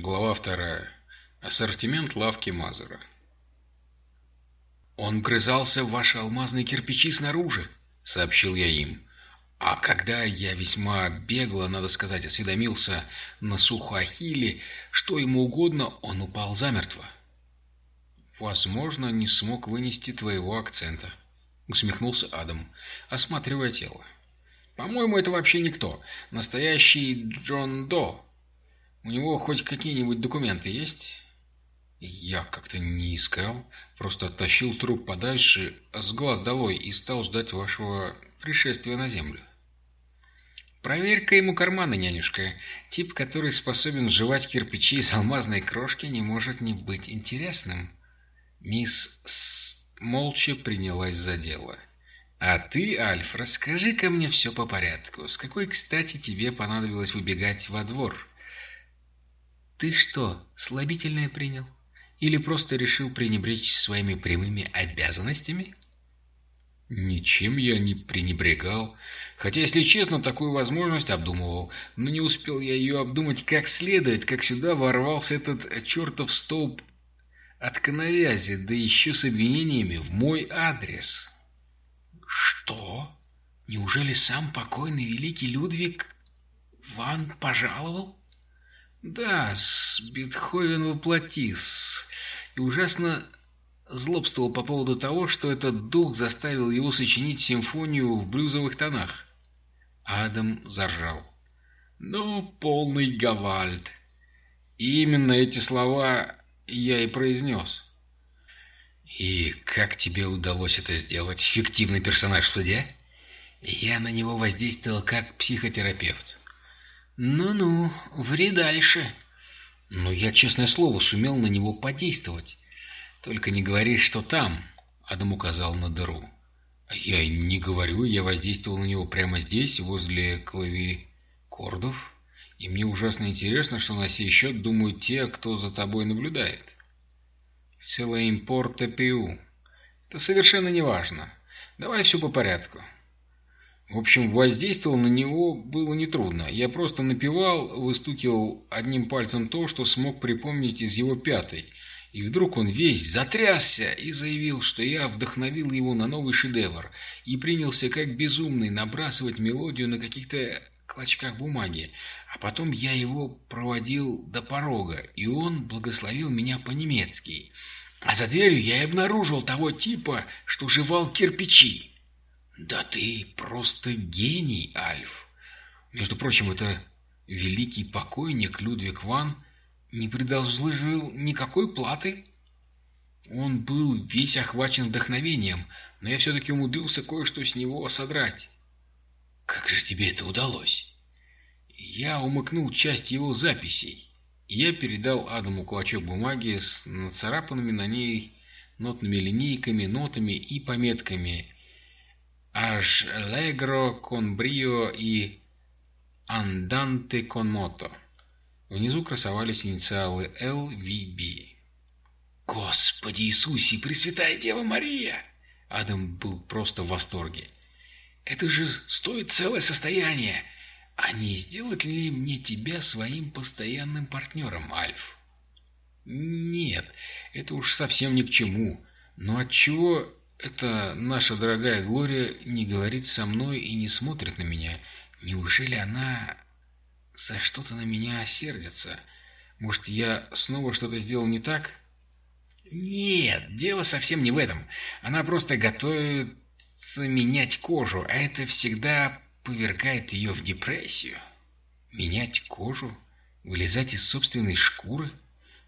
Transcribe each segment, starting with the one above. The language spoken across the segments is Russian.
Глава вторая. Ассортимент лавки Мазера. «Он вгрызался в ваши алмазные кирпичи снаружи», — сообщил я им. А когда я весьма бегло, надо сказать, осведомился на Сухоахиле, что ему угодно, он упал замертво. «Возможно, не смог вынести твоего акцента», — усмехнулся Адам, осматривая тело. «По-моему, это вообще никто. Настоящий Джон До. У него хоть какие-нибудь документы есть?» Я как-то не искал, просто оттащил труп подальше, с глаз долой, и стал ждать вашего пришествия на землю. Проверь-ка ему карманы, нянюшка. Тип, который способен жевать кирпичи из алмазной крошки, не может не быть интересным. Мисс С. молча принялась за дело. А ты, Альф, расскажи-ка мне все по порядку. С какой, кстати, тебе понадобилось выбегать во двор? Ты что, слабительное принял? Или просто решил пренебречь своими прямыми обязанностями? Ничем я не пренебрегал. Хотя, если честно, такую возможность обдумывал. Но не успел я ее обдумать как следует, как сюда ворвался этот чертов столб от коновязи, да еще с обвинениями в мой адрес. Что? Неужели сам покойный великий Людвиг Ван пожаловал? Да, с Бетховен воплоти, с... и ужасно злобствовал по поводу того, что этот дух заставил его сочинить симфонию в блюзовых тонах. Адам заржал. «Ну, полный гавальд!» именно эти слова я и произнес. «И как тебе удалось это сделать, фиктивный персонаж в суде?» «Я на него воздействовал как психотерапевт. «Ну-ну, ври дальше». «Но я, честное слово, сумел на него подействовать. Только не говори, что там», — Адам указал на дыру. «Я не говорю, я воздействовал на него прямо здесь, возле клавикордов, и мне ужасно интересно, что на сей счет думают те, кто за тобой наблюдает». «Целая импорта ПУ. Это совершенно не важно. Давай все по порядку. В общем, воздействовал на него было нетрудно. Я просто напевал, выстукивал одним пальцем то, что смог припомнить из его пятой. И вдруг он весь затрясся и заявил, что я вдохновил его на новый шедевр, и принялся как безумный набрасывать мелодию на каких-то клочках бумаги. А потом я его проводил до порога, и он благословил меня по-немецки. А за дверью я и обнаружил того типа, что жевал кирпичи. Да ты просто гений, Альф. Между прочим, это великий покойник Людвиг Ван не предложил никакой платы. Он был весь охвачен вдохновением, но я все-таки умудрился кое-что с него содрать. Как же тебе это удалось? Я умыкнул часть его записей. Я передал Адаму клочок бумаги с нацарапанными на ней нотными линейками, нотами и пометками Аж Allegro con brio и Andante con moto. Внизу красовались инициалы LVB. «Господи Иисусе, Пресвятая Дева Мария!» Адам был просто в восторге. «Это же стоит целое состояние! А не сделать ли мне тебя своим постоянным партнером, Альф?» «Нет, это уж совсем ни к чему. Но отчего это наша дорогая Глория не говорит со мной и не смотрит на меня. Неужели она за что-то на меня сердится? Может, я снова что-то сделал не так? Нет, дело совсем не в этом. Она просто готовится менять кожу, а это всегда повергает ее в депрессию. Менять кожу? Вылезать из собственной шкуры?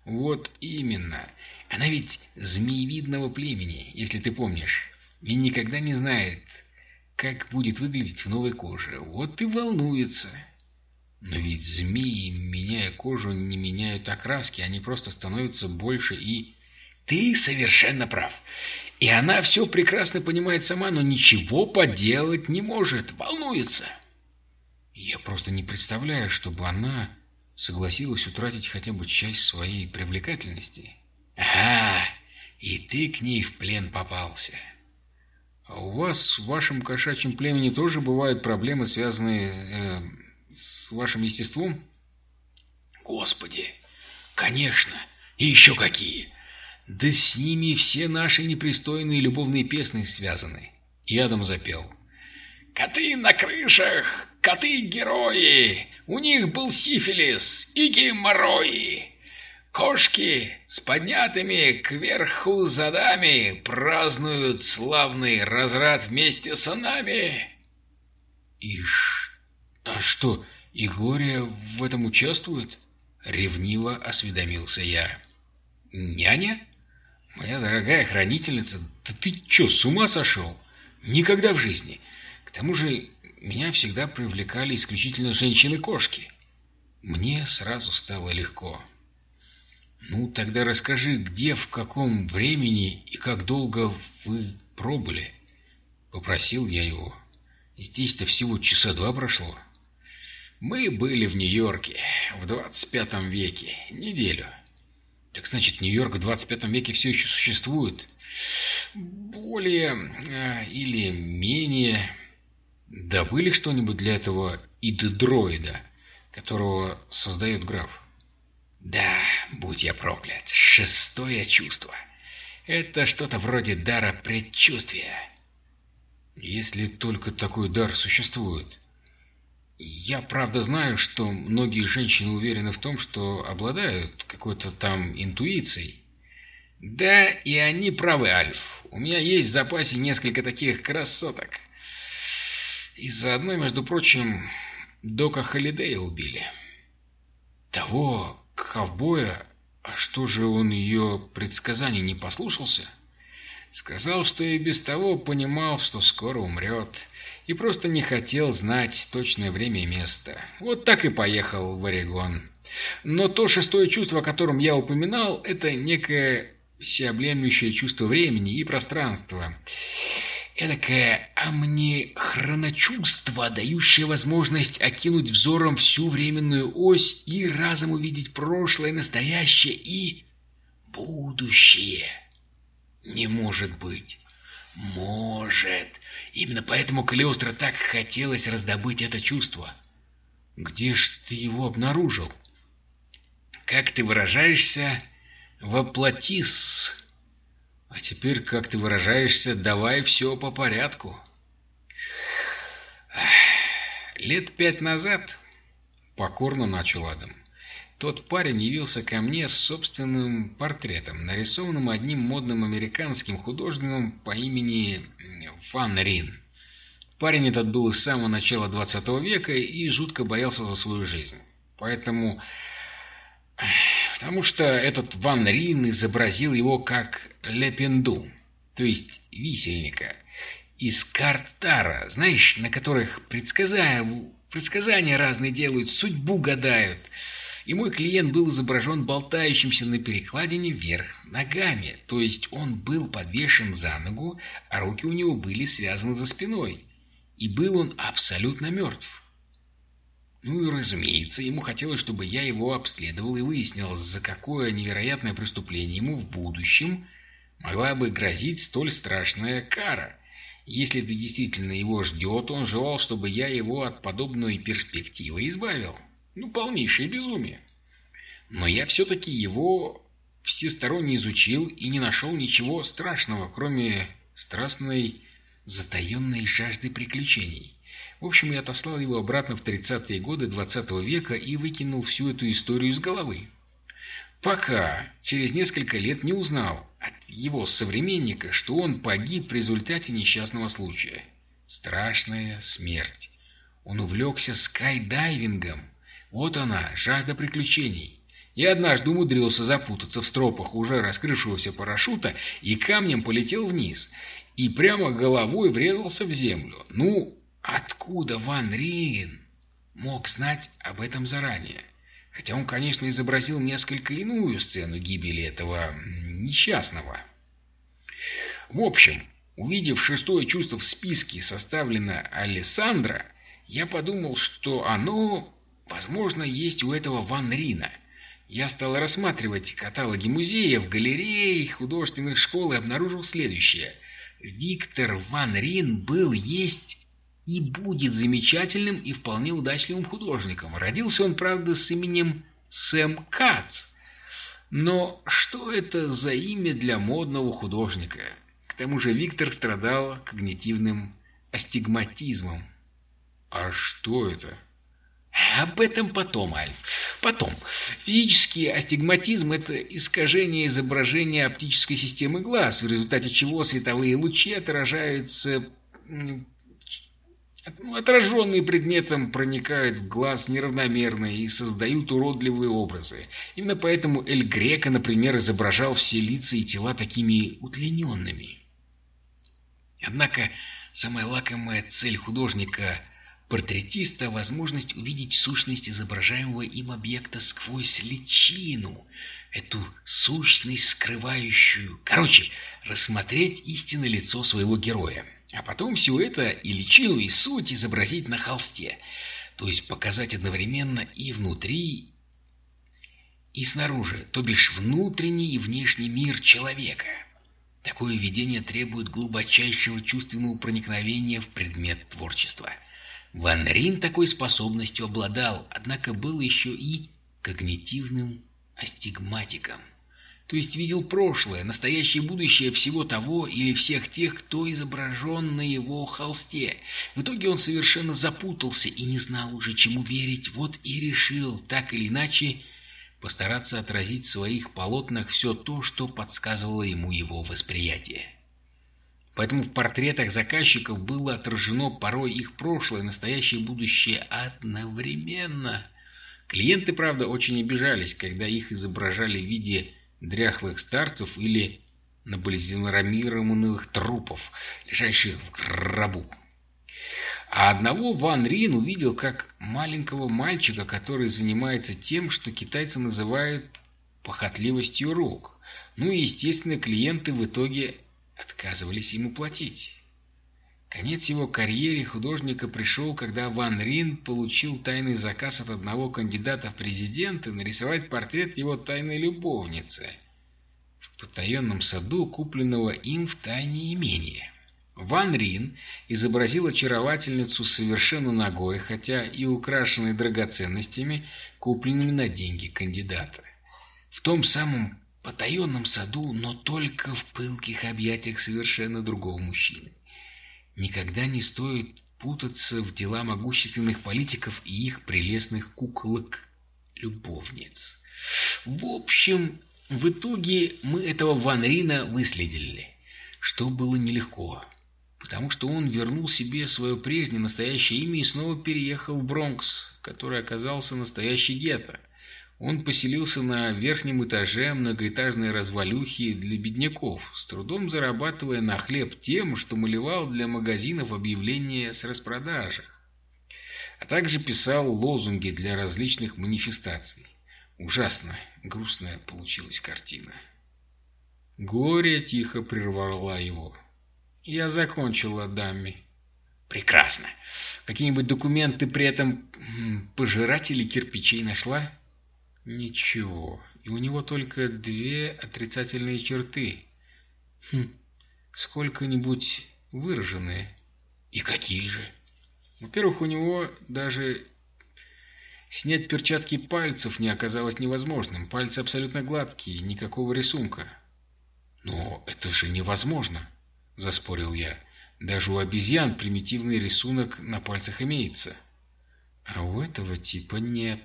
Вот именно. Она ведь змеевидного племени, если ты помнишь, и никогда не знает, как будет выглядеть в новой коже. Вот и волнуется. Но ведь змеи, меняя кожу, не меняют окраски, они просто становятся больше и... Ты совершенно прав. И она все прекрасно понимает сама, но ничего поделать не может, волнуется. Я просто не представляю, чтобы она согласилась утратить хотя бы часть своей привлекательности. «Ага, и ты к ней в плен попался». «А у вас в вашем кошачьем племени тоже бывают проблемы, связанные э, с вашим естеством?» «Господи, Конечно, и еще какие. Да с ними все наши непристойные любовные песни связаны. И Адам запел. Коты на крышах, коты-герои, у них был сифилис и геморрои. Кошки с поднятыми кверху задами празднуют славный разрад вместе с нами. И ш... а что, и Глория в этом участвует? Ревниво осведомился я. Няня? Моя дорогая хранительница, да ты чё, с ума сошел? Никогда в жизни. К тому же меня всегда привлекали исключительно женщины-кошки. Мне сразу стало легко. Ну, тогда расскажи, где, в каком времени и как долго вы пробыли? Попросил я его. Здесь-то всего часа два прошло. Мы были в Нью-Йорке в 25 веке, неделю. Так значит, Нью-Йорк в 25 веке все еще существует? Более э, или менее... Добыли что-нибудь для этого иддроида, которого создает граф? Да, будь я проклят, шестое чувство. Это что-то вроде дара предчувствия. Если только такой дар существует. Я правда знаю, что многие женщины уверены в том, что обладают какой-то там интуицией. Да, и они правы, Альф. У меня есть в запасе несколько таких красоток. Из-за одной, между прочим, Дока Холидея убили. Того ковбоя, а что же он ее предсказаний не послушался? Сказал, что и без того понимал, что скоро умрет, и просто не хотел знать точное время и место. Вот так и поехал в Орегон. Но то шестое чувство, о котором я упоминал, это некое всеобъемлющее чувство времени и пространства. Эдакое амнихроночувство, дающее возможность окинуть взором всю временную ось и разом увидеть прошлое, настоящее и будущее. Не может быть. Может. Именно поэтому Калиостро так хотелось раздобыть это чувство. Где ж ты его обнаружил? Как ты выражаешься, воплотис. А теперь, как ты выражаешься, давай все по порядку. Лет пять назад, покорно начал Адам, тот парень явился ко мне с собственным портретом, нарисованным одним модным американским художником по имени Ван Рин. Парень этот был с самого начала 20 века и жутко боялся за свою жизнь. Поэтому Потому что этот Ван Рин изобразил его как Лепенду, то есть висельника, из карт Тара, знаешь, на которых предсказания, разные делают, судьбу гадают. И мой клиент был изображен болтающимся на перекладине вверх ногами, то есть он был подвешен за ногу, а руки у него были связаны за спиной. И был он абсолютно мертв. Ну и разумеется, ему хотелось, чтобы я его обследовал и выяснил, за какое невероятное преступление ему в будущем могла бы грозить столь страшная кара. Если это действительно его ждет, он желал, чтобы я его от подобной перспективы избавил. Ну, полнейшее безумие. Но я все-таки его всесторонне изучил и не нашел ничего страшного, кроме страстной затаенной жажды приключений. В общем, я отослал его обратно в 30-е годы 20 -го века и выкинул всю эту историю из головы. Пока через несколько лет не узнал от его современника, что он погиб в результате несчастного случая. Страшная смерть. Он увлекся скайдайвингом. Вот она, жажда приключений. И однажды умудрился запутаться в стропах уже раскрывшегося парашюта и камнем полетел вниз. И прямо головой врезался в землю. Ну, Откуда Ван Риен мог знать об этом заранее? Хотя он, конечно, изобразил несколько иную сцену гибели этого несчастного. В общем, увидев шестое чувство в списке, составлено Алессандро, я подумал, что оно, возможно, есть у этого Ван Рина. Я стал рассматривать каталоги музеев, галерей, художественных школ и обнаружил следующее. Виктор Ван Рин был, есть и будет замечательным и вполне удачливым художником. Родился он, правда, с именем Сэм Кац. Но что это за имя для модного художника? К тому же Виктор страдал когнитивным астигматизмом. А что это? Об этом потом, Альф. Потом. Физический астигматизм – это искажение изображения оптической системы глаз, в результате чего световые лучи отражаются отраженные предметом проникают в глаз неравномерно и создают уродливые образы. Именно поэтому Эль Грека, например, изображал все лица и тела такими удлиненными. Однако самая лакомая цель художника портретиста – возможность увидеть сущность изображаемого им объекта сквозь личину, эту сущность скрывающую. Короче, рассмотреть истинное лицо своего героя. А потом все это и личину, и суть изобразить на холсте. То есть показать одновременно и внутри, и снаружи, то бишь внутренний и внешний мир человека. Такое видение требует глубочайшего чувственного проникновения в предмет творчества. Ван Рин такой способностью обладал, однако был еще и когнитивным астигматиком то есть видел прошлое, настоящее будущее всего того или всех тех, кто изображен на его холсте. В итоге он совершенно запутался и не знал уже, чему верить, вот и решил, так или иначе, постараться отразить в своих полотнах все то, что подсказывало ему его восприятие. Поэтому в портретах заказчиков было отражено порой их прошлое, настоящее будущее одновременно. Клиенты, правда, очень обижались, когда их изображали в виде дряхлых старцев или набальзамированных трупов, лежащих в гробу. А одного Ван Рин увидел как маленького мальчика, который занимается тем, что китайцы называют похотливостью рук. Ну и, естественно, клиенты в итоге отказывались ему платить. Конец его карьере художника пришел, когда Ван Рин получил тайный заказ от одного кандидата в президенты нарисовать портрет его тайной любовницы в потаенном саду, купленного им в тайне имения. Ван Рин изобразил очаровательницу совершенно ногой, хотя и украшенной драгоценностями, купленными на деньги кандидата. В том самом потаенном саду, но только в пылких объятиях совершенно другого мужчины. Никогда не стоит путаться в дела могущественных политиков и их прелестных куколок-любовниц. В общем, в итоге мы этого Ван Рина выследили, что было нелегко, потому что он вернул себе свое прежнее настоящее имя и снова переехал в Бронкс, который оказался настоящий гетто. Он поселился на верхнем этаже многоэтажной развалюхи для бедняков, с трудом зарабатывая на хлеб тем, что малевал для магазинов объявления с распродажах, а также писал лозунги для различных манифестаций. Ужасно грустная получилась картина. Глория тихо прервала его. «Я закончила, Дамми». «Прекрасно. Какие-нибудь документы при этом пожиратели кирпичей нашла?» Ничего. И у него только две отрицательные черты. Хм, сколько-нибудь выраженные. И какие же? Во-первых, у него даже снять перчатки пальцев не оказалось невозможным. Пальцы абсолютно гладкие, никакого рисунка. Но это же невозможно, заспорил я. Даже у обезьян примитивный рисунок на пальцах имеется. А у этого типа нет.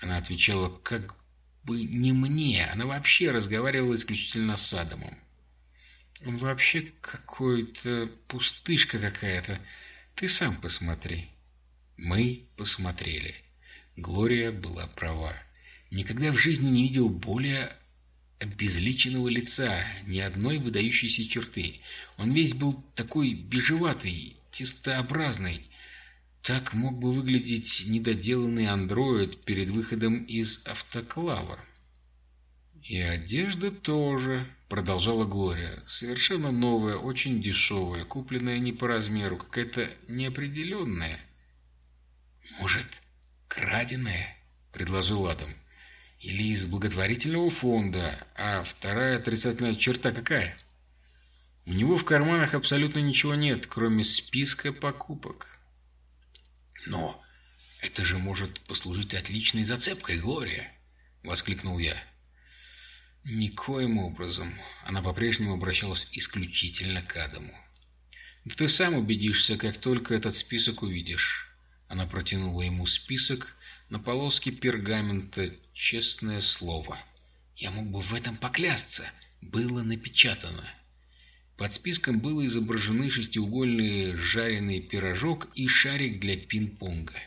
Она отвечала как бы не мне, она вообще разговаривала исключительно с Адамом. Он вообще какой-то пустышка какая-то. Ты сам посмотри. Мы посмотрели. Глория была права. Никогда в жизни не видел более обезличенного лица, ни одной выдающейся черты. Он весь был такой бежеватый, тестообразный, так мог бы выглядеть недоделанный андроид перед выходом из автоклава. «И одежда тоже», — продолжала Глория, — «совершенно новая, очень дешевая, купленная не по размеру, какая-то неопределенная». «Может, краденая?» — предложил Адам. «Или из благотворительного фонда, а вторая отрицательная черта какая?» «У него в карманах абсолютно ничего нет, кроме списка покупок». «Но это же может послужить отличной зацепкой, Глория!» — воскликнул я. Никоим образом. Она по-прежнему обращалась исключительно к Адаму. Да ты сам убедишься, как только этот список увидишь. Она протянула ему список на полоске пергамента, честное слово. Я мог бы в этом поклясться. Было напечатано. Под списком было изображены шестиугольный жареный пирожок и шарик для пинг-понга.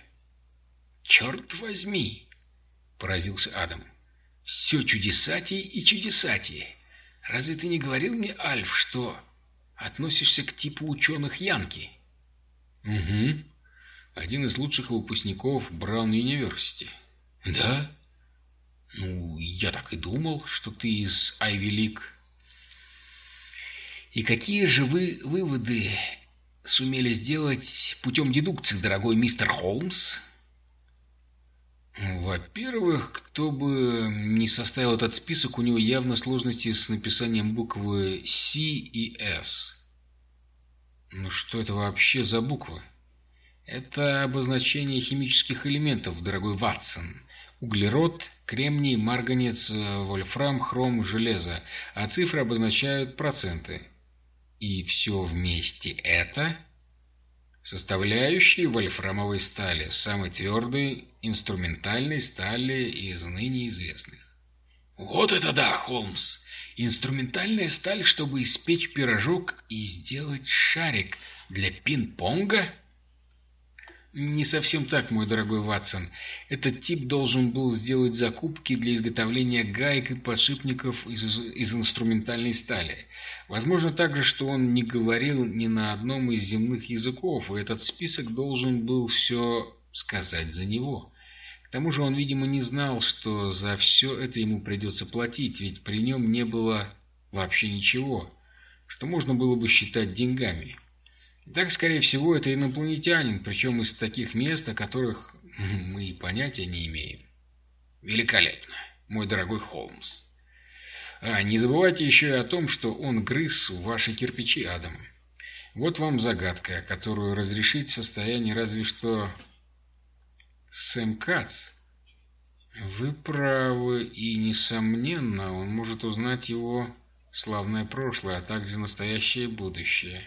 «Черт возьми!» — поразился Адам. «Все чудесатей и чудесатей. Разве ты не говорил мне, Альф, что относишься к типу ученых Янки?» «Угу. Один из лучших выпускников Браун Университи». «Да? Ну, я так и думал, что ты из Айви Лиг». «И какие же вы выводы сумели сделать путем дедукции, дорогой мистер Холмс?» Во-первых, кто бы не составил этот список, у него явно сложности с написанием буквы «С» и «С». Ну что это вообще за буквы? Это обозначение химических элементов, дорогой Ватсон. Углерод, кремний, марганец, вольфрам, хром, железо. А цифры обозначают проценты. И все вместе это составляющие вольфрамовой стали, самой твердой инструментальной стали из ныне известных. Вот это да, Холмс! Инструментальная сталь, чтобы испечь пирожок и сделать шарик для пинг-понга? Не совсем так, мой дорогой Ватсон. Этот тип должен был сделать закупки для изготовления гаек и подшипников из, из инструментальной стали. Возможно также, что он не говорил ни на одном из земных языков, и этот список должен был все сказать за него. К тому же он, видимо, не знал, что за все это ему придется платить, ведь при нем не было вообще ничего, что можно было бы считать деньгами. Так, скорее всего, это инопланетянин, причем из таких мест, о которых мы и понятия не имеем. Великолепно, мой дорогой Холмс. А, не забывайте еще и о том, что он грыз ваши кирпичи, Адам. Вот вам загадка, которую разрешить в состоянии разве что Сэм Кац. Вы правы, и, несомненно, он может узнать его славное прошлое, а также настоящее будущее.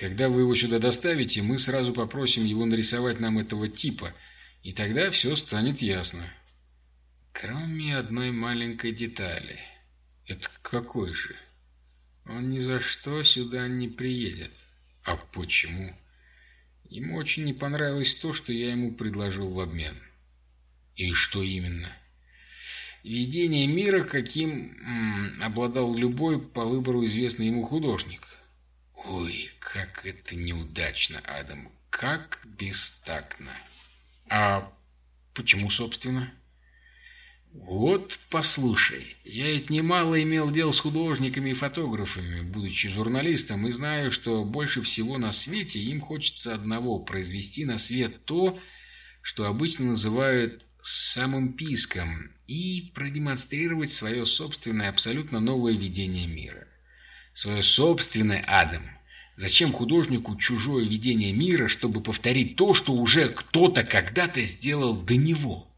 Когда вы его сюда доставите, мы сразу попросим его нарисовать нам этого типа, и тогда все станет ясно. Кроме одной маленькой детали. Это какой же? Он ни за что сюда не приедет. А почему? Ему очень не понравилось то, что я ему предложил в обмен. И что именно? Видение мира, каким м, обладал любой по выбору известный ему художник. Ой, как это неудачно, Адам, как бестактно. А почему, собственно? Вот послушай, я ведь немало имел дел с художниками и фотографами, будучи журналистом, и знаю, что больше всего на свете им хочется одного – произвести на свет то, что обычно называют самым писком, и продемонстрировать свое собственное абсолютно новое видение мира свое собственное Адам. Зачем художнику чужое видение мира, чтобы повторить то, что уже кто-то когда-то сделал до него?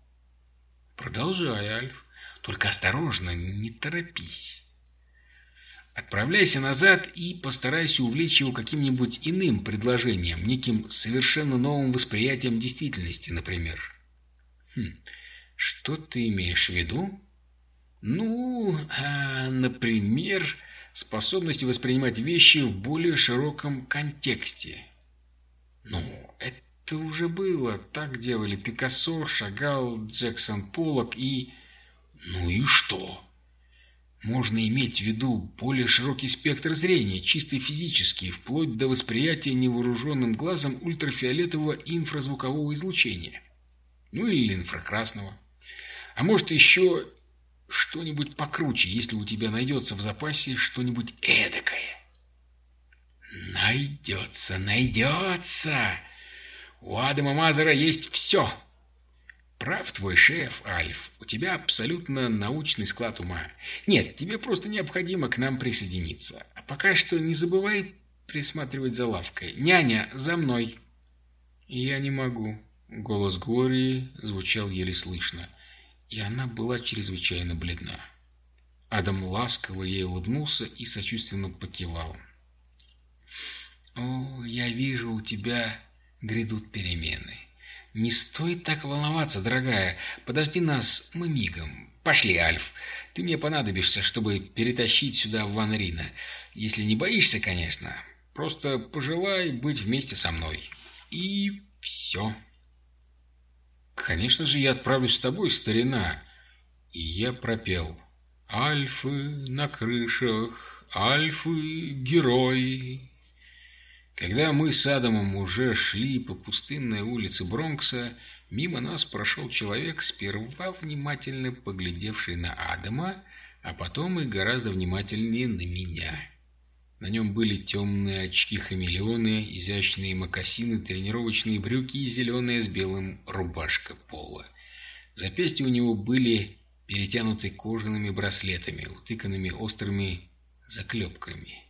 Продолжай, Альф. Только осторожно, не торопись. Отправляйся назад и постарайся увлечь его каким-нибудь иным предложением, неким совершенно новым восприятием действительности, например. Хм, что ты имеешь в виду? Ну, а, например, способность воспринимать вещи в более широком контексте. Ну, это уже было. Так делали Пикассо, Шагал, Джексон Поллок и... Ну и что? Можно иметь в виду более широкий спектр зрения, чисто физический, вплоть до восприятия невооруженным глазом ультрафиолетового инфразвукового излучения. Ну или инфракрасного. А может еще что-нибудь покруче, если у тебя найдется в запасе что-нибудь эдакое. Найдется, найдется. У Адама Мазера есть все. Прав твой шеф, Альф. У тебя абсолютно научный склад ума. Нет, тебе просто необходимо к нам присоединиться. А пока что не забывай присматривать за лавкой. Няня, за мной. Я не могу. Голос Глории звучал еле слышно и она была чрезвычайно бледна. Адам ласково ей улыбнулся и сочувственно покивал. «О, я вижу, у тебя грядут перемены. Не стоит так волноваться, дорогая. Подожди нас, мы мигом. Пошли, Альф. Ты мне понадобишься, чтобы перетащить сюда Ван Рина. Если не боишься, конечно. Просто пожелай быть вместе со мной. И все. Конечно же, я отправлюсь с тобой, старина. И я пропел. Альфы на крышах, альфы герои. Когда мы с Адамом уже шли по пустынной улице Бронкса, мимо нас прошел человек, сперва внимательно поглядевший на Адама, а потом и гораздо внимательнее на меня. На нем были темные очки-хамелеоны, изящные мокасины, тренировочные брюки и зеленая с белым рубашка пола. Запястья у него были перетянуты кожаными браслетами, утыканными острыми заклепками.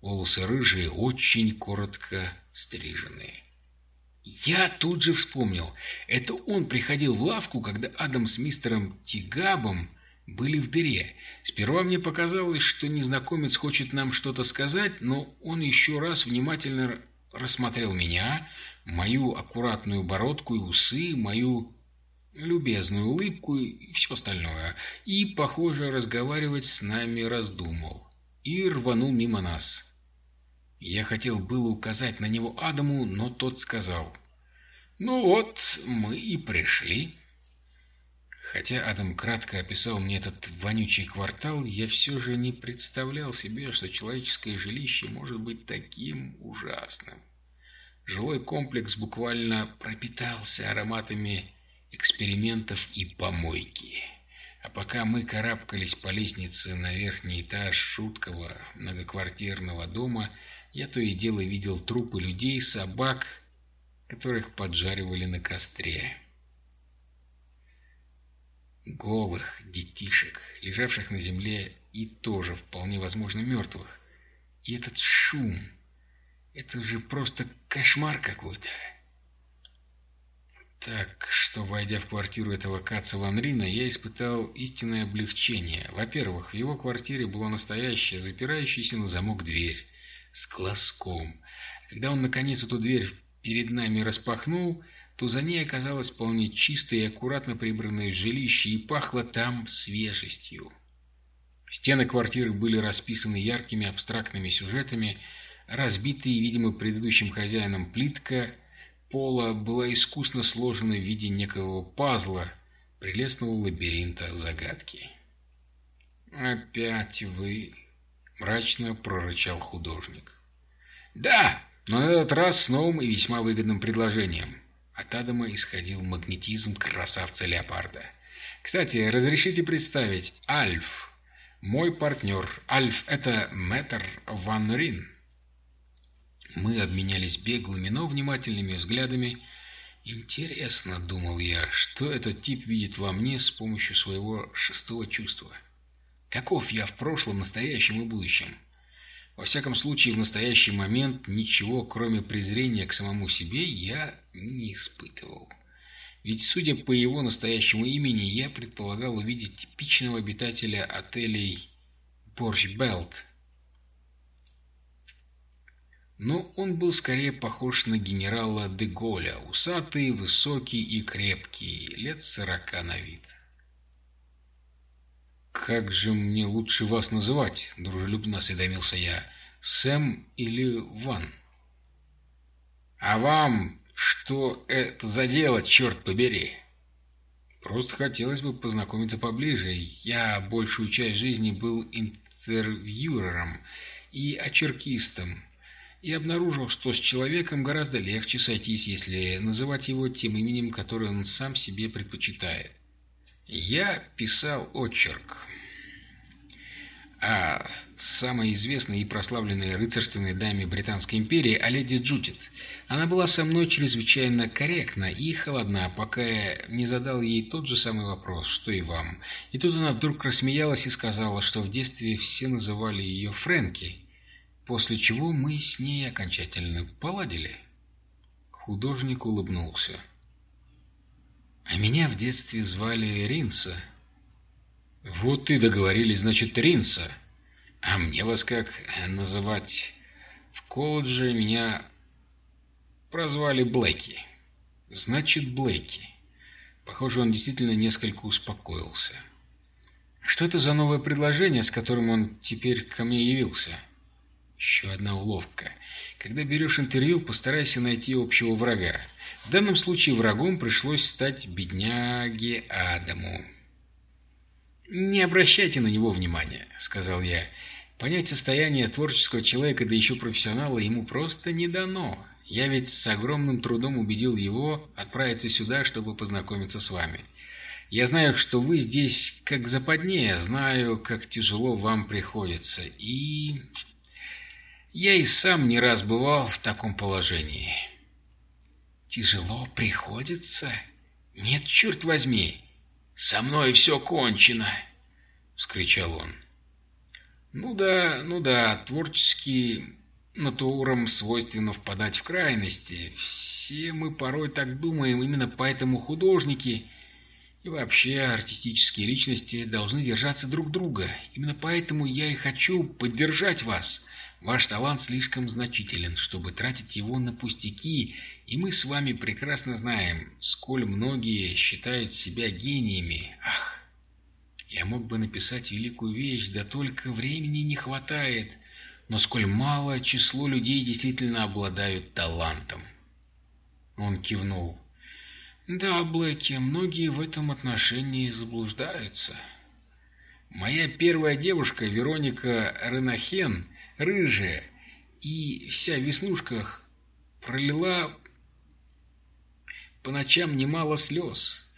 Волосы рыжие, очень коротко стриженные. Я тут же вспомнил. Это он приходил в лавку, когда Адам с мистером Тигабом были в дыре. Сперва мне показалось, что незнакомец хочет нам что-то сказать, но он еще раз внимательно рассмотрел меня, мою аккуратную бородку и усы, мою любезную улыбку и все остальное, и, похоже, разговаривать с нами раздумал, и рванул мимо нас. Я хотел было указать на него Адаму, но тот сказал. «Ну вот, мы и пришли». Хотя Адам кратко описал мне этот вонючий квартал, я все же не представлял себе, что человеческое жилище может быть таким ужасным. Жилой комплекс буквально пропитался ароматами экспериментов и помойки. А пока мы карабкались по лестнице на верхний этаж шуткого многоквартирного дома, я то и дело видел трупы людей, собак, которых поджаривали на костре. Голых детишек, лежавших на земле и тоже вполне возможно мертвых. И этот шум, это же просто кошмар какой-то. Так что, войдя в квартиру этого Каца Ван Рина, я испытал истинное облегчение. Во-первых, в его квартире была настоящая, запирающаяся на замок дверь с глазком. Когда он, наконец, эту дверь перед нами распахнул, то за ней оказалось вполне чистое и аккуратно прибранное жилище, и пахло там свежестью. Стены квартиры были расписаны яркими абстрактными сюжетами, разбитые, видимо, предыдущим хозяином плитка пола была искусно сложена в виде некого пазла, прелестного лабиринта загадки. «Опять вы!» мрачно прорычал художник. «Да, но на этот раз с новым и весьма выгодным предложением». От Адама исходил магнетизм красавца-леопарда. «Кстати, разрешите представить, Альф, мой партнер. Альф — это Мэтр Ван Рин». Мы обменялись беглыми, но внимательными взглядами. «Интересно, — думал я, — что этот тип видит во мне с помощью своего шестого чувства». Каков я в прошлом, настоящем и будущем? Во всяком случае, в настоящий момент ничего, кроме презрения к самому себе, я не испытывал. Ведь, судя по его настоящему имени, я предполагал увидеть типичного обитателя отелей Борщбелт. Но он был скорее похож на генерала Деголя, усатый, высокий и крепкий, лет сорока на вид. «Как же мне лучше вас называть?» — дружелюбно осведомился я. «Сэм или Ван?» «А вам что это за дело, черт побери?» «Просто хотелось бы познакомиться поближе. Я большую часть жизни был интервьюером и очеркистом, и обнаружил, что с человеком гораздо легче сойтись, если называть его тем именем, которое он сам себе предпочитает. Я писал очерк о самой известной и прославленной рыцарственной даме Британской империи, о леди Джудит. Она была со мной чрезвычайно корректна и холодна, пока я не задал ей тот же самый вопрос, что и вам. И тут она вдруг рассмеялась и сказала, что в детстве все называли ее Фрэнки, после чего мы с ней окончательно поладили. Художник улыбнулся. А меня в детстве звали Ринса. Вот и договорились, значит, Ринса. А мне вас как называть? В колледже меня прозвали Блэки. Значит, Блэки. Похоже, он действительно несколько успокоился. Что это за новое предложение, с которым он теперь ко мне явился? Еще одна уловка. Когда берешь интервью, постарайся найти общего врага. В данном случае врагом пришлось стать бедняге Адаму. «Не обращайте на него внимания», — сказал я. «Понять состояние творческого человека, да еще профессионала, ему просто не дано. Я ведь с огромным трудом убедил его отправиться сюда, чтобы познакомиться с вами. Я знаю, что вы здесь как западнее, знаю, как тяжело вам приходится, и... Я и сам не раз бывал в таком положении». «Тяжело приходится? Нет, черт возьми!» «Со мной все кончено!» — вскричал он. «Ну да, ну да, творчески натурам свойственно впадать в крайности. Все мы порой так думаем, именно поэтому художники и вообще артистические личности должны держаться друг друга. Именно поэтому я и хочу поддержать вас. Ваш талант слишком значителен, чтобы тратить его на пустяки, и мы с вами прекрасно знаем, сколь многие считают себя гениями. Ах, я мог бы написать великую вещь, да только времени не хватает. Но сколь мало число людей действительно обладают талантом. Он кивнул. Да, Блэки, многие в этом отношении заблуждаются. Моя первая девушка, Вероника Ренахен, рыжая и вся в веснушках, пролила по ночам немало слез.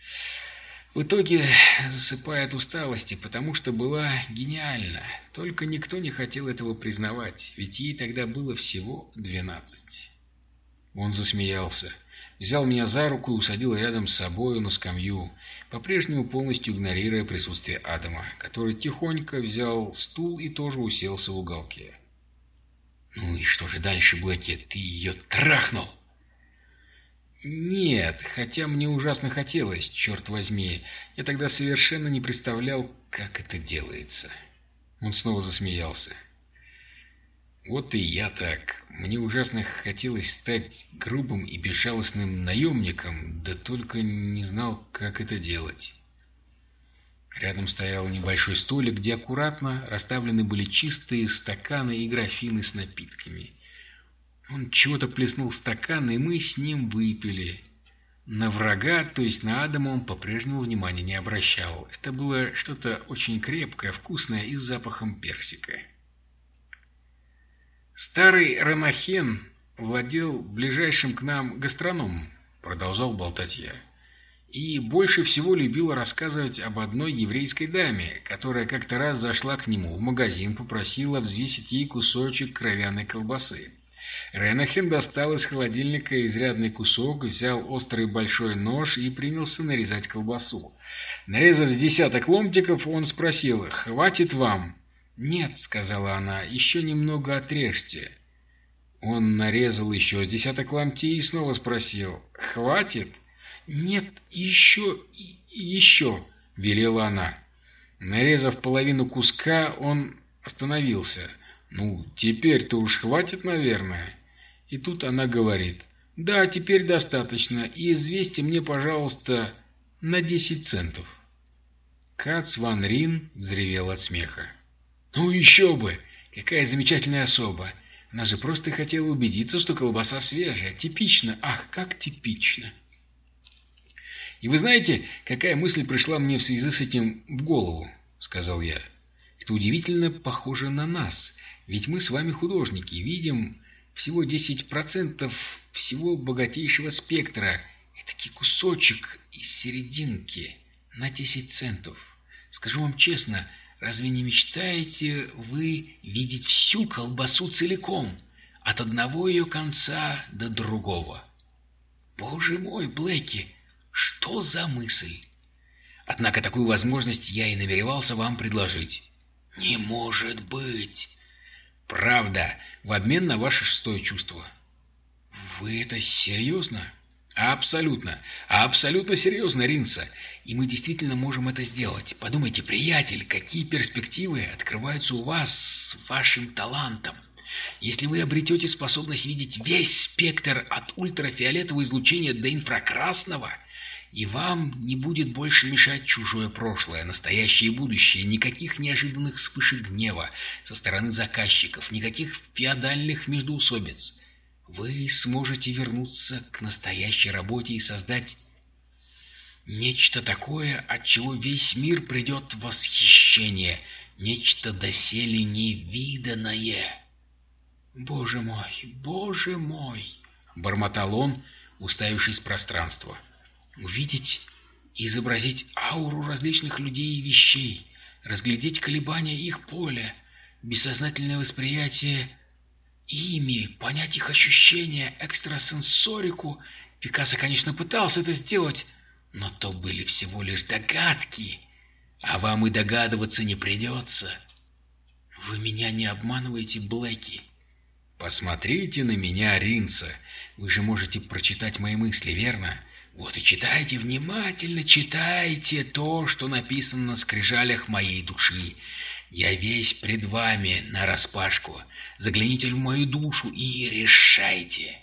В итоге засыпая от усталости, потому что была гениальна. Только никто не хотел этого признавать, ведь ей тогда было всего двенадцать. Он засмеялся, взял меня за руку и усадил рядом с собою на скамью, по-прежнему полностью игнорируя присутствие Адама, который тихонько взял стул и тоже уселся в уголке. «Ну и что же дальше, Блэки? Ты ее трахнул!» «Нет, хотя мне ужасно хотелось, черт возьми. Я тогда совершенно не представлял, как это делается». Он снова засмеялся. «Вот и я так. Мне ужасно хотелось стать грубым и безжалостным наемником, да только не знал, как это делать». Рядом стоял небольшой столик, где аккуратно расставлены были чистые стаканы и графины с напитками. Он чего-то плеснул в стакан, и мы с ним выпили. На врага, то есть на Адама, он по-прежнему внимания не обращал. Это было что-то очень крепкое, вкусное и с запахом персика. Старый Ранахен владел ближайшим к нам гастрономом, продолжал болтать я и больше всего любил рассказывать об одной еврейской даме, которая как-то раз зашла к нему в магазин, попросила взвесить ей кусочек кровяной колбасы. Ренахен достал из холодильника изрядный кусок, взял острый большой нож и принялся нарезать колбасу. Нарезав с десяток ломтиков, он спросил «Хватит вам?» «Нет», — сказала она, — «еще немного отрежьте». Он нарезал еще десяток ломтей и снова спросил «Хватит?» «Нет, еще, еще!» — велела она. Нарезав половину куска, он остановился. «Ну, теперь-то уж хватит, наверное». И тут она говорит. «Да, теперь достаточно, и известьте мне, пожалуйста, на десять центов». Кац Ван Рин взревел от смеха. «Ну еще бы! Какая замечательная особа! Она же просто хотела убедиться, что колбаса свежая. Типично! Ах, как типично!» «И вы знаете, какая мысль пришла мне в связи с этим в голову?» — сказал я. «Это удивительно похоже на нас, ведь мы с вами художники, видим всего 10% всего богатейшего спектра, этакий кусочек из серединки на 10 центов. Скажу вам честно, разве не мечтаете вы видеть всю колбасу целиком, от одного ее конца до другого?» «Боже мой, Блэки!» Что за мысль? Однако такую возможность я и намеревался вам предложить. Не может быть. Правда, в обмен на ваше шестое чувство. Вы это серьезно? Абсолютно. Абсолютно серьезно, Ринса. И мы действительно можем это сделать. Подумайте, приятель, какие перспективы открываются у вас с вашим талантом. Если вы обретете способность видеть весь спектр от ультрафиолетового излучения до инфракрасного, и вам не будет больше мешать чужое прошлое, настоящее и будущее, никаких неожиданных вспышек гнева со стороны заказчиков, никаких феодальных междоусобиц. Вы сможете вернуться к настоящей работе и создать нечто такое, от чего весь мир придет в восхищение, нечто доселе невиданное. «Боже мой, боже мой!» — бормотал он, уставившись в пространство. «Увидеть и изобразить ауру различных людей и вещей, разглядеть колебания их поля, бессознательное восприятие ими, понять их ощущения, экстрасенсорику. Пикассо, конечно, пытался это сделать, но то были всего лишь догадки, а вам и догадываться не придется. Вы меня не обманываете, Блэки. Посмотрите на меня, Ринса. Вы же можете прочитать мои мысли, верно? Вот и читайте внимательно, читайте то, что написано на скрижалях моей души. Я весь пред вами нараспашку. Загляните в мою душу и решайте.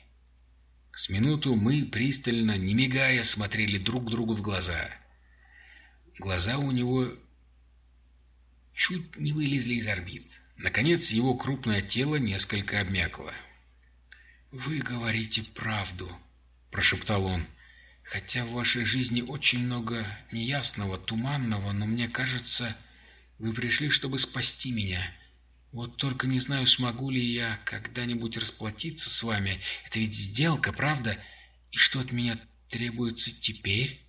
С минуту мы пристально, не мигая, смотрели друг другу в глаза. Глаза у него чуть не вылезли из орбит. Наконец его крупное тело несколько обмякло. «Вы говорите правду», — прошептал он. «Хотя в вашей жизни очень много неясного, туманного, но мне кажется, вы пришли, чтобы спасти меня. Вот только не знаю, смогу ли я когда-нибудь расплатиться с вами. Это ведь сделка, правда? И что от меня требуется теперь?»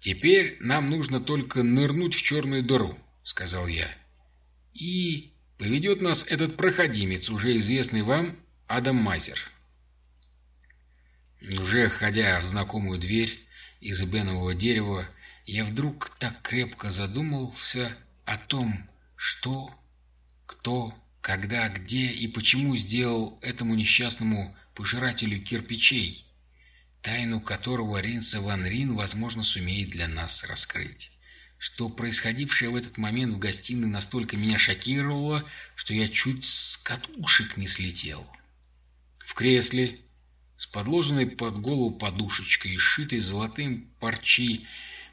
«Теперь нам нужно только нырнуть в черную дыру», — сказал я. И поведет нас этот проходимец, уже известный вам Адам Мазер. Уже ходя в знакомую дверь из бенового дерева, я вдруг так крепко задумался о том, что, кто, когда, где и почему сделал этому несчастному пожирателю кирпичей, тайну которого Ринса Ван Рин, возможно, сумеет для нас раскрыть что происходившее в этот момент в гостиной настолько меня шокировало, что я чуть с катушек не слетел. В кресле, с подложенной под голову подушечкой и сшитой золотым парчи,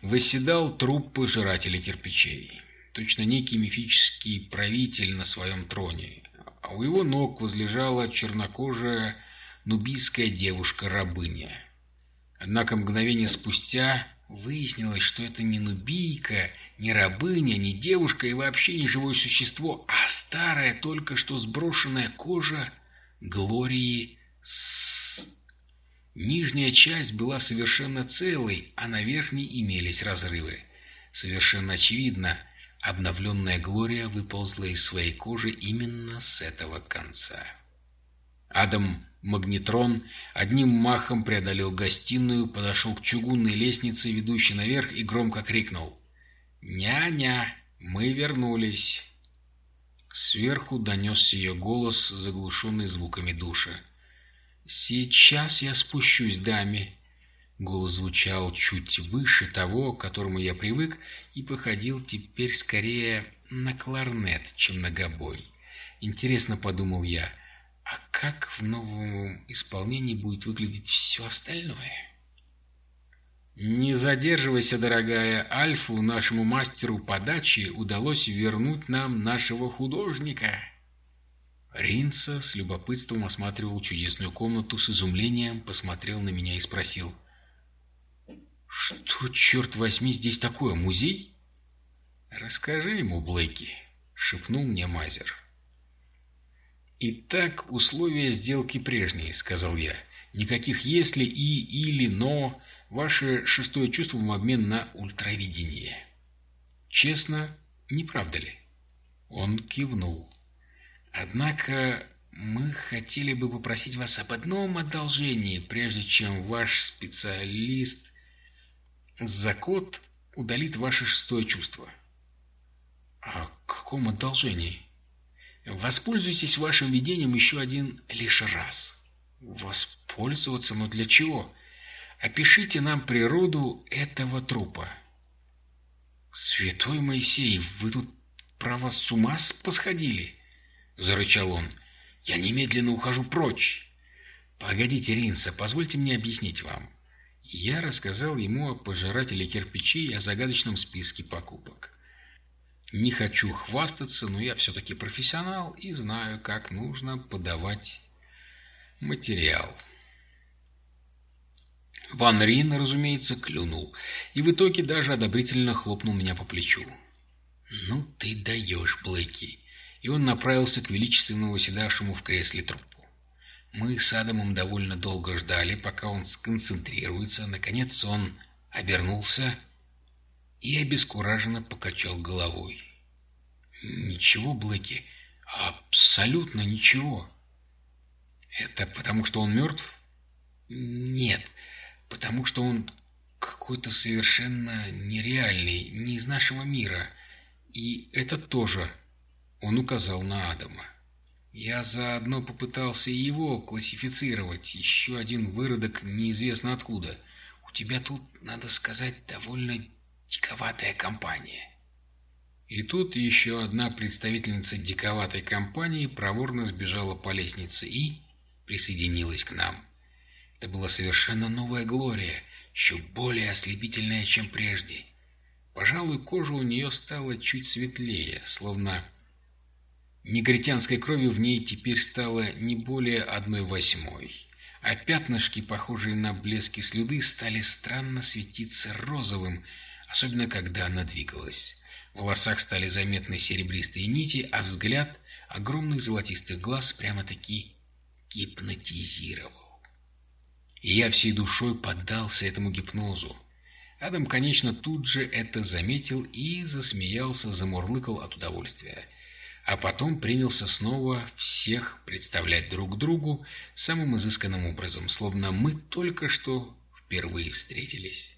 восседал труп пожирателя кирпичей. Точно некий мифический правитель на своем троне, а у его ног возлежала чернокожая нубийская девушка-рабыня. Однако мгновение спустя Выяснилось, что это не нубийка, не рабыня, не девушка и вообще не живое существо, а старая, только что сброшенная кожа Глории с... Нижняя часть была совершенно целой, а на верхней имелись разрывы. Совершенно очевидно, обновленная Глория выползла из своей кожи именно с этого конца. Адам Магнетрон одним махом преодолел гостиную, подошел к чугунной лестнице, ведущей наверх, и громко крикнул. «Ня-ня, мы вернулись!» Сверху донесся ее голос, заглушенный звуками душа. «Сейчас я спущусь, даме!» Голос звучал чуть выше того, к которому я привык, и походил теперь скорее на кларнет, чем на гобой. Интересно, подумал я, — а как в новом исполнении будет выглядеть все остальное? Не задерживайся, дорогая, Альфу, нашему мастеру подачи, удалось вернуть нам нашего художника. Ринца с любопытством осматривал чудесную комнату, с изумлением посмотрел на меня и спросил. «Что, черт возьми, здесь такое, музей?» «Расскажи ему, Блэки», — шепнул мне Мазер. «Итак, условия сделки прежние», — сказал я. «Никаких «если» и «или», «но». Ваше шестое чувство в обмен на ультравидение». «Честно, не правда ли?» Он кивнул. «Однако мы хотели бы попросить вас об одном одолжении, прежде чем ваш специалист за код удалит ваше шестое чувство». «О каком одолжении?» Воспользуйтесь вашим видением еще один лишь раз. Воспользоваться? Но для чего? Опишите нам природу этого трупа. «Святой Моисей, вы тут, право, с ума посходили?» — зарычал он. «Я немедленно ухожу прочь!» «Погодите, Ринса, позвольте мне объяснить вам». Я рассказал ему о пожирателе кирпичей и о загадочном списке покупок. Не хочу хвастаться, но я все-таки профессионал и знаю, как нужно подавать материал. Ван Рин, разумеется, клюнул, и в итоге даже одобрительно хлопнул меня по плечу. «Ну ты даешь, Блэки!» И он направился к величественно восседавшему в кресле трупу. Мы с Адамом довольно долго ждали, пока он сконцентрируется. Наконец он обернулся и обескураженно покачал головой. «Ничего, Блэки, абсолютно ничего». «Это потому, что он мертв?» «Нет, потому что он какой-то совершенно нереальный, не из нашего мира. И это тоже. Он указал на Адама. Я заодно попытался его классифицировать. Еще один выродок неизвестно откуда. У тебя тут, надо сказать, довольно диковатая компания. И тут еще одна представительница диковатой компании проворно сбежала по лестнице и присоединилась к нам. Это была совершенно новая Глория, еще более ослепительная, чем прежде. Пожалуй, кожа у нее стала чуть светлее, словно негритянской крови в ней теперь стало не более одной восьмой. А пятнышки, похожие на блески слюды, стали странно светиться розовым, особенно когда она двигалась. В волосах стали заметны серебристые нити, а взгляд огромных золотистых глаз прямо-таки гипнотизировал. И я всей душой поддался этому гипнозу. Адам, конечно, тут же это заметил и засмеялся, замурлыкал от удовольствия. А потом принялся снова всех представлять друг другу самым изысканным образом, словно мы только что впервые встретились.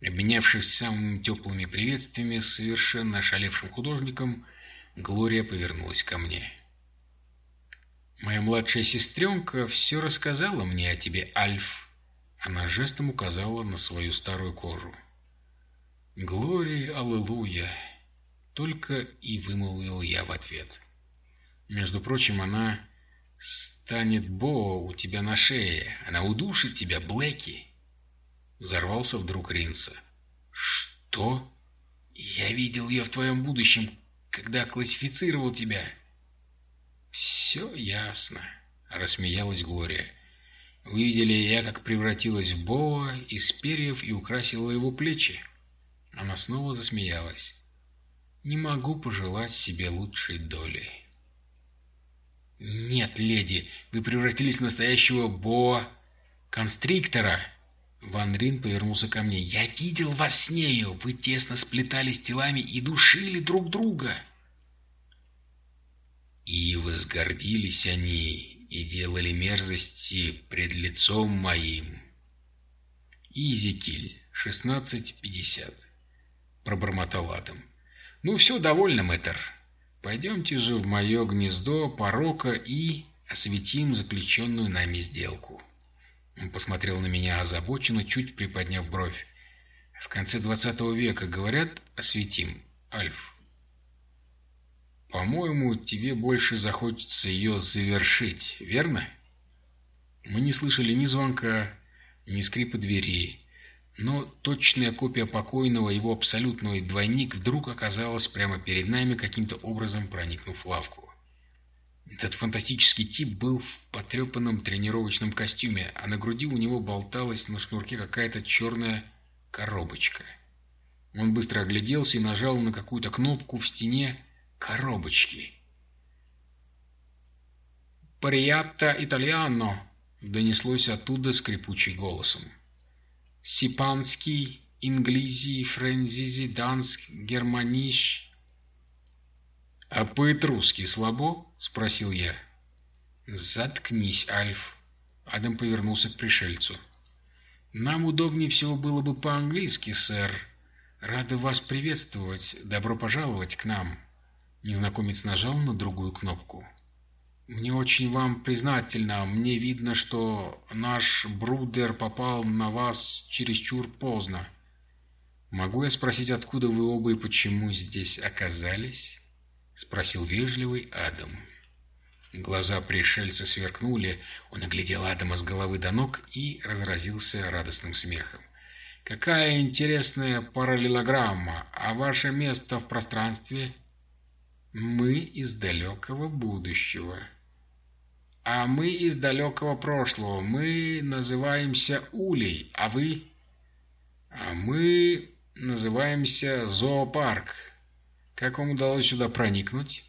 Обменявшись самыми теплыми приветствиями с совершенно ошалевшим художником, Глория повернулась ко мне. «Моя младшая сестренка все рассказала мне о тебе, Альф». Она жестом указала на свою старую кожу. «Глория, аллилуйя!» Только и вымолвил я в ответ. «Между прочим, она станет Бо у тебя на шее. Она удушит тебя, Блэки!» Взорвался вдруг Ринса. «Что? Я видел ее в твоем будущем, когда классифицировал тебя!» «Все ясно», — рассмеялась Глория. «Вы видели я, как превратилась в Боа из перьев и украсила его плечи?» Она снова засмеялась. «Не могу пожелать себе лучшей доли». «Нет, леди, вы превратились в настоящего Боа-констриктора!» Ван Рин повернулся ко мне. «Я видел вас с нею! Вы тесно сплетались телами и душили друг друга!» И возгордились они, и делали мерзости пред лицом моим. Изикиль, 16.50. Пробормотал Адам. Ну все, довольно, мэтр. Пойдемте же в мое гнездо порока и осветим заключенную нами сделку. Он посмотрел на меня озабоченно, чуть приподняв бровь. В конце двадцатого века, говорят, осветим, Альф. По-моему, тебе больше захочется ее завершить, верно? Мы не слышали ни звонка, ни скрипа двери, но точная копия покойного, его абсолютный двойник, вдруг оказалась прямо перед нами, каким-то образом проникнув в лавку. Этот фантастический тип был в потрепанном тренировочном костюме, а на груди у него болталась на шнурке какая-то черная коробочка. Он быстро огляделся и нажал на какую-то кнопку в стене, коробочки. «Приятто итальяно!» — донеслось оттуда скрипучий голосом. «Сипанский, инглизи, френзизи, данск, германиш...» «А по-этрусски слабо?» — спросил я. «Заткнись, Альф!» — Адам повернулся к пришельцу. «Нам удобнее всего было бы по-английски, сэр. Рады вас приветствовать. Добро пожаловать к нам!» Незнакомец нажал на другую кнопку. «Мне очень вам признательно. Мне видно, что наш Брудер попал на вас чересчур поздно. Могу я спросить, откуда вы оба и почему здесь оказались?» — спросил вежливый Адам. Глаза пришельца сверкнули, он оглядел Адама с головы до ног и разразился радостным смехом. «Какая интересная параллелограмма! А ваше место в пространстве?» «Мы из далекого будущего». «А мы из далекого прошлого. Мы называемся Улей, а вы?» «А мы называемся Зоопарк. Как вам удалось сюда проникнуть?»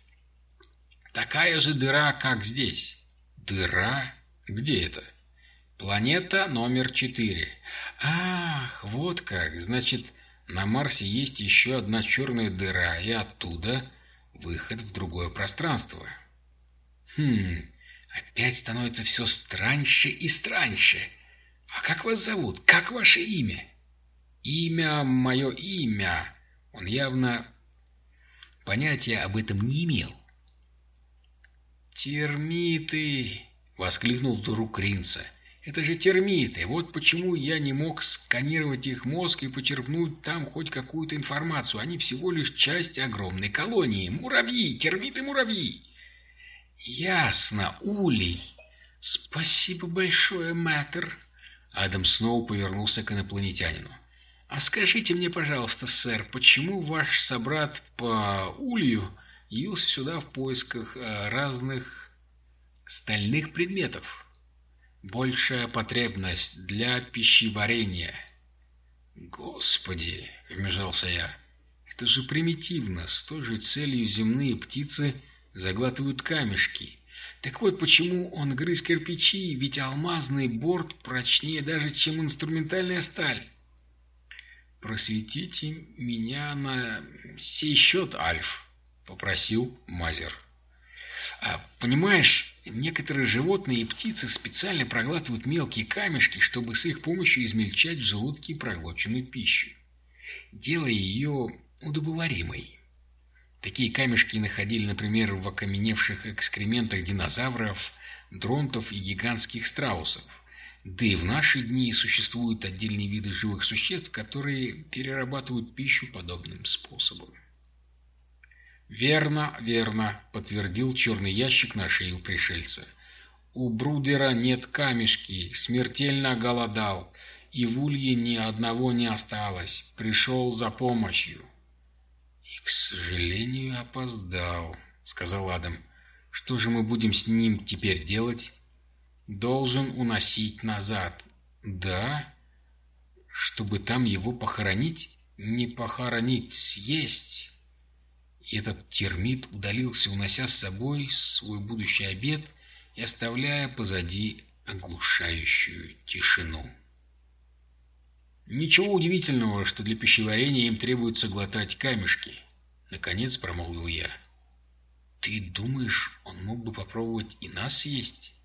Такая же дыра, как здесь. Дыра? Где это? Планета номер четыре. Ах, вот как. Значит, на Марсе есть еще одна черная дыра, и оттуда выход в другое пространство. Хм, опять становится все страньше и страньше. А как вас зовут? Как ваше имя? Имя, мое имя. Он явно понятия об этом не имел. «Термиты!» — воскликнул вдруг Ринца. «Это же термиты! Вот почему я не мог сканировать их мозг и почерпнуть там хоть какую-то информацию. Они всего лишь часть огромной колонии. Муравьи! Термиты-муравьи!» «Ясно, улей! Спасибо большое, мэтр!» Адам снова повернулся к инопланетянину. «А скажите мне, пожалуйста, сэр, почему ваш собрат по улью явился сюда в поисках э, разных стальных предметов. Большая потребность для пищеварения. Господи, вмешался я, это же примитивно, с той же целью земные птицы заглатывают камешки. Так вот почему он грыз кирпичи, ведь алмазный борт прочнее даже, чем инструментальная сталь. Просветите меня на сей счет, Альф. — попросил Мазер. А, «Понимаешь, некоторые животные и птицы специально проглатывают мелкие камешки, чтобы с их помощью измельчать в желудке проглоченную пищу, делая ее удобоваримой. Такие камешки находили, например, в окаменевших экскрементах динозавров, дронтов и гигантских страусов. Да и в наши дни существуют отдельные виды живых существ, которые перерабатывают пищу подобным способом. «Верно, верно», — подтвердил черный ящик на шее у пришельца. «У Брудера нет камешки, смертельно голодал, и в улье ни одного не осталось. Пришел за помощью». «И, к сожалению, опоздал», — сказал Адам. «Что же мы будем с ним теперь делать?» «Должен уносить назад». «Да?» «Чтобы там его похоронить?» «Не похоронить, съесть». И этот термит удалился, унося с собой свой будущий обед и оставляя позади оглушающую тишину. «Ничего удивительного, что для пищеварения им требуется глотать камешки», — наконец промолвил я. «Ты думаешь, он мог бы попробовать и нас съесть?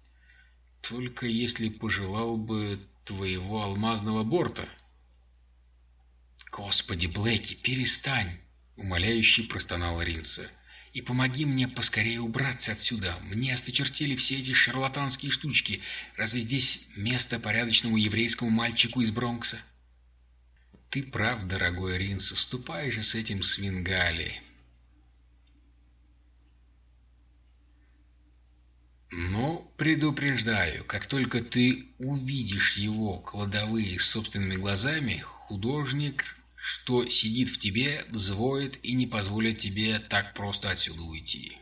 Только если пожелал бы твоего алмазного борта». «Господи, Блэки, перестань!» Умоляющий простонал Ринса. «И помоги мне поскорее убраться отсюда. Мне осточертели все эти шарлатанские штучки. Разве здесь место порядочному еврейскому мальчику из Бронкса?» «Ты прав, дорогой Ринса. Ступай же с этим свингали». Но предупреждаю, как только ты увидишь его кладовые собственными глазами, художник что сидит в тебе, взвоет и не позволит тебе так просто отсюда уйти.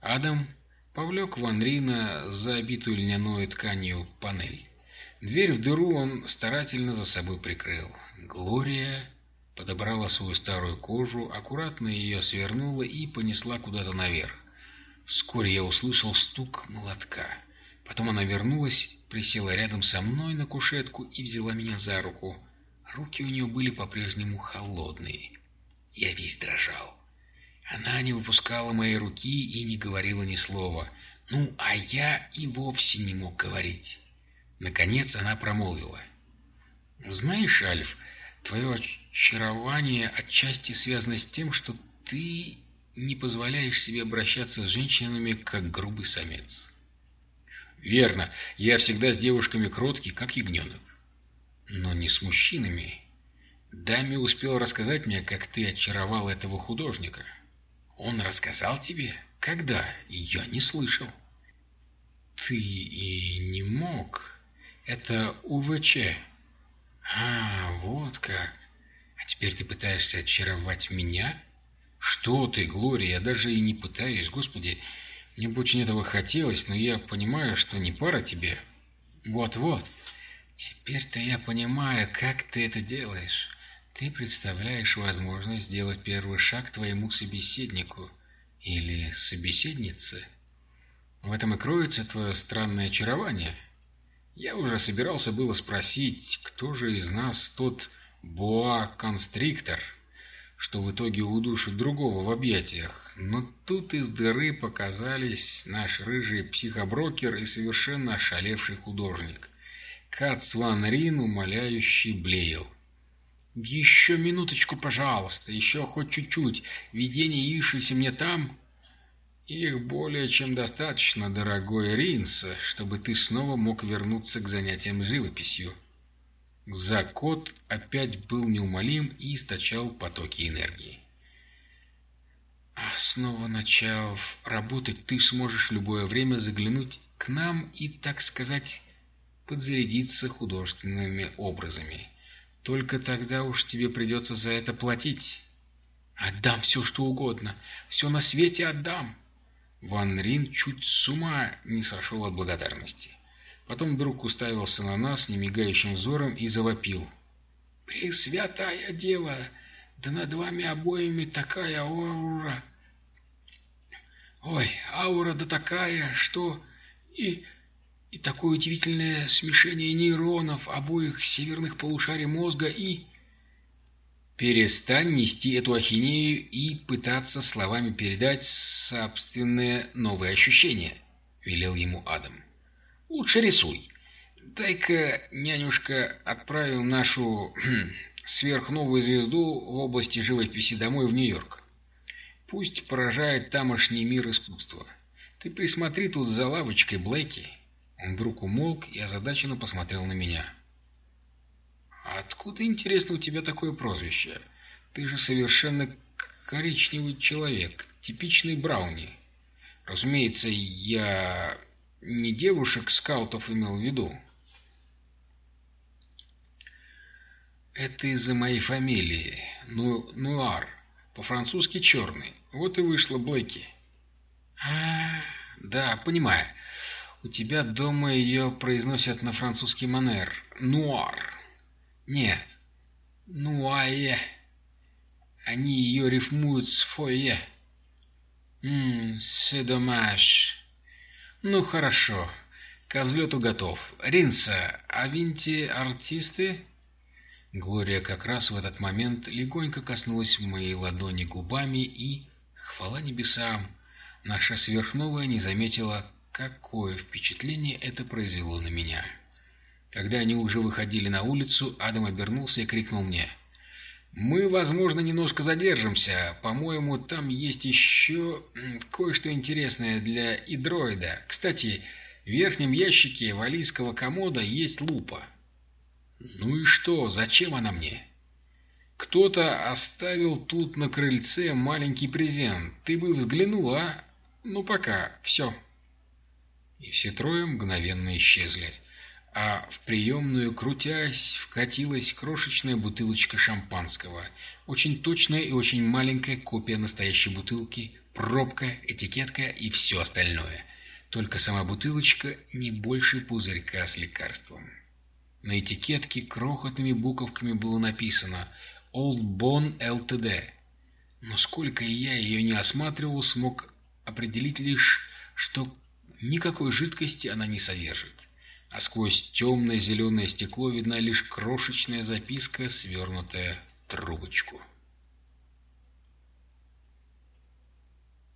Адам повлек Ван Рина за обитую льняной тканью панель. Дверь в дыру он старательно за собой прикрыл. Глория подобрала свою старую кожу, аккуратно ее свернула и понесла куда-то наверх. Вскоре я услышал стук молотка. Потом она вернулась, присела рядом со мной на кушетку и взяла меня за руку. Руки у нее были по-прежнему холодные. Я весь дрожал. Она не выпускала моей руки и не говорила ни слова. Ну, а я и вовсе не мог говорить. Наконец она промолвила. «Знаешь, Альф, твое очарование отчасти связано с тем, что ты не позволяешь себе обращаться с женщинами, как грубый самец. Верно, я всегда с девушками кроткий, как ягненок. Но не с мужчинами. Даме успел рассказать мне, как ты очаровал этого художника. Он рассказал тебе? Когда? Я не слышал. Ты и не мог. Это УВЧ. А, вот как. А теперь ты пытаешься очаровать меня? Что ты, Глория, я даже и не пытаюсь, господи. Мне бы очень этого хотелось, но я понимаю, что не пара тебе. Вот-вот. Теперь-то я понимаю, как ты это делаешь. Ты представляешь возможность сделать первый шаг твоему собеседнику или собеседнице. В этом и кроется твое странное очарование. Я уже собирался было спросить, кто же из нас тот боа-констриктор, что в итоге удушит другого в объятиях, но тут из дыры показались наш рыжий психоброкер и совершенно ошалевший художник. Кац Ван Рин умоляющий блеял. «Еще минуточку, пожалуйста, еще хоть чуть-чуть. Видение, явившееся мне там...» «Их более чем достаточно, дорогой Ринс, чтобы ты снова мог вернуться к занятиям живописью». Закот опять был неумолим и источал потоки энергии. А снова начав работать, ты сможешь в любое время заглянуть к нам и, так сказать, подзарядиться художественными образами. Только тогда уж тебе придется за это платить. Отдам все, что угодно. Все на свете отдам. Ван Рин чуть с ума не сошел от благодарности. Потом вдруг уставился на нас немигающим взором и завопил. «Пресвятая Дева! Да над вами обоими такая аура! Ой, аура да такая, что и и такое удивительное смешение нейронов обоих северных полушарий мозга и... Перестань нести эту ахинею и пытаться словами передать собственные новые ощущения, велел ему Адам. Лучше рисуй. Дай-ка, нянюшка, отправим нашу хм, сверхновую звезду в области живописи домой в Нью-Йорк. Пусть поражает тамошний мир искусства. Ты присмотри тут за лавочкой Блэки. Он вдруг умолк и озадаченно посмотрел на меня. «Откуда, интересно, у тебя такое прозвище? Ты же совершенно коричневый человек, типичный брауни. Разумеется, я не девушек-скаутов имел в виду. Это из-за моей фамилии. Ну, Нуар. По-французски черный. Вот и вышло Блэки. А, да, понимаю. У тебя дома ее произносят на французский манер. Нуар. Нет. Нуае. Они ее рифмуют с фойе. Ммм, c'est dommage. Ну, хорошо. Ко взлету готов. Ринса, а винти артисты? Глория как раз в этот момент легонько коснулась моей ладони губами и, хвала небесам, наша сверхновая не заметила, Какое впечатление это произвело на меня. Когда они уже выходили на улицу, Адам обернулся и крикнул мне. «Мы, возможно, немножко задержимся. По-моему, там есть еще кое-что интересное для идроида. Кстати, в верхнем ящике валийского комода есть лупа». «Ну и что? Зачем она мне?» «Кто-то оставил тут на крыльце маленький презент. Ты бы взглянул, а? Ну пока, все» и все трое мгновенно исчезли, а в приемную, крутясь, вкатилась крошечная бутылочка шампанского, очень точная и очень маленькая копия настоящей бутылки, пробка, этикетка и все остальное. Только сама бутылочка не больше пузырька с лекарством. На этикетке крохотными буковками было написано «Old Bone Ltd». Но сколько я ее не осматривал, смог определить лишь, что Никакой жидкости она не содержит, а сквозь темное зеленое стекло видна лишь крошечная записка, свернутая трубочку.